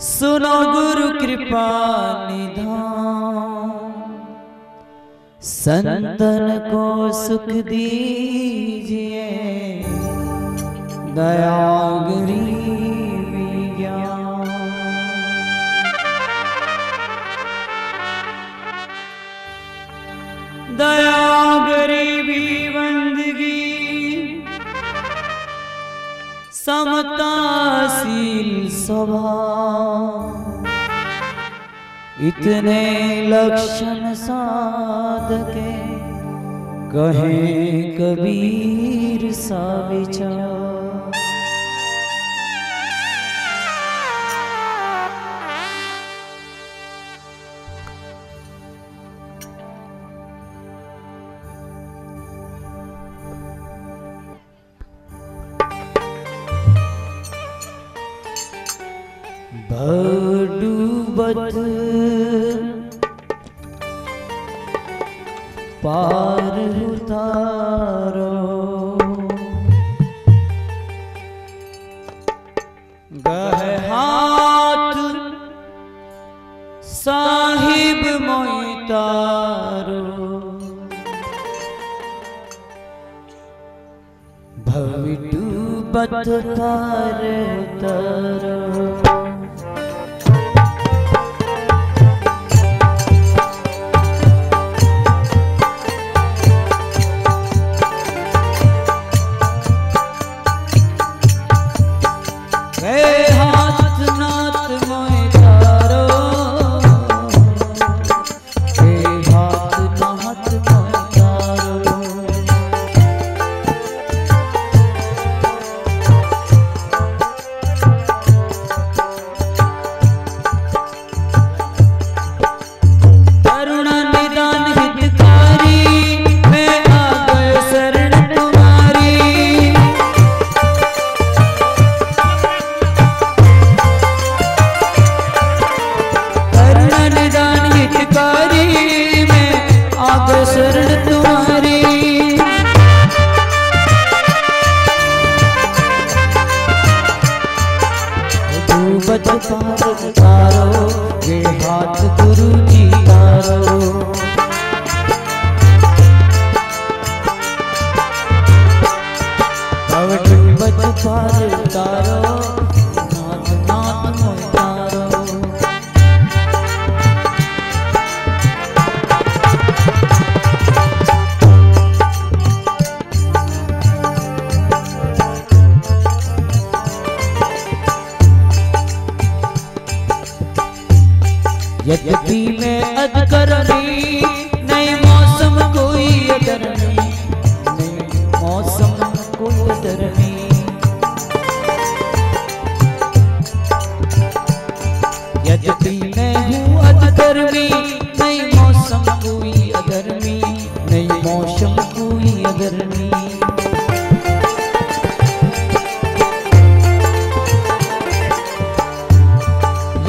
सुनो गुरु कृपा निधान। संतन को सुख दीजिए दयागरी दया समताशील स्वभाव इतने लक्षण साध के कहे कबीर सा विचार। डूबत पार उतारो। गह साहिब मोइतारो भव डूबत पार उतारो।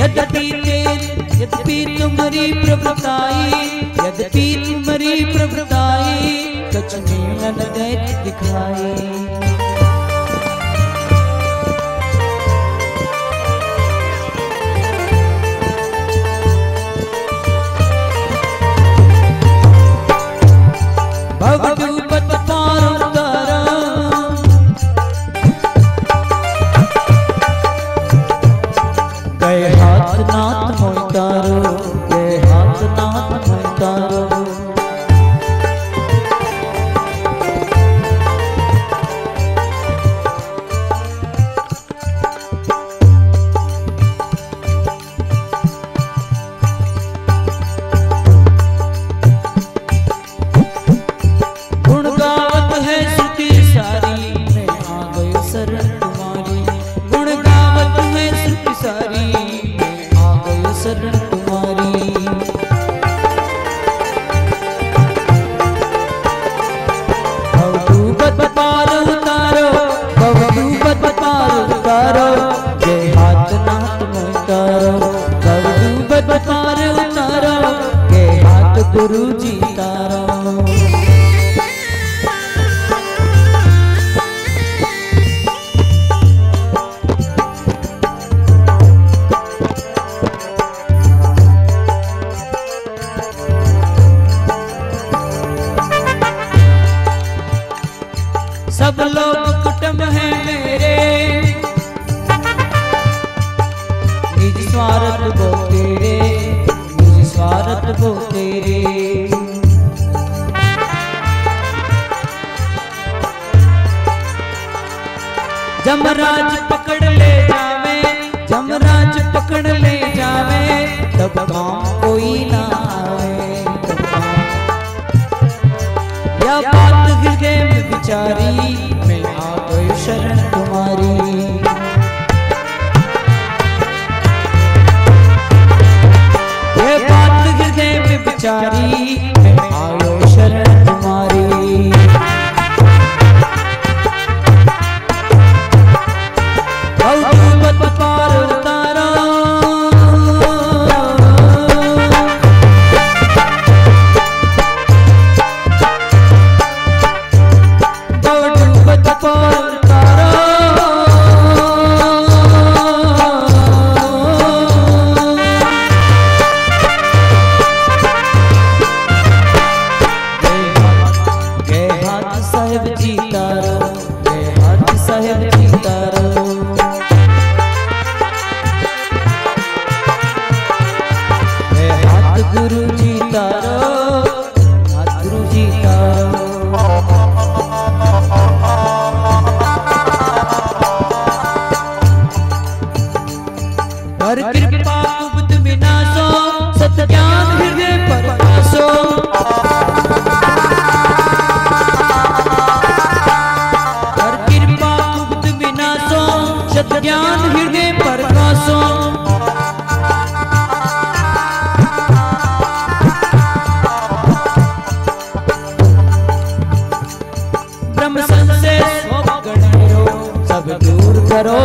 यद्यपि यद्यपि तुम्हारी प्रभुताई यद्यपि तुम्हारी प्रभुताई कछ में दिखाई जमराज पकड़ ले जावे, जमराज पकड़ ले जावे, तब काम कोई ना आवे या बात हृदय में बिचारी ज्ञान हृदय प्रकाशो ब्रह्म संसे सब दूर करो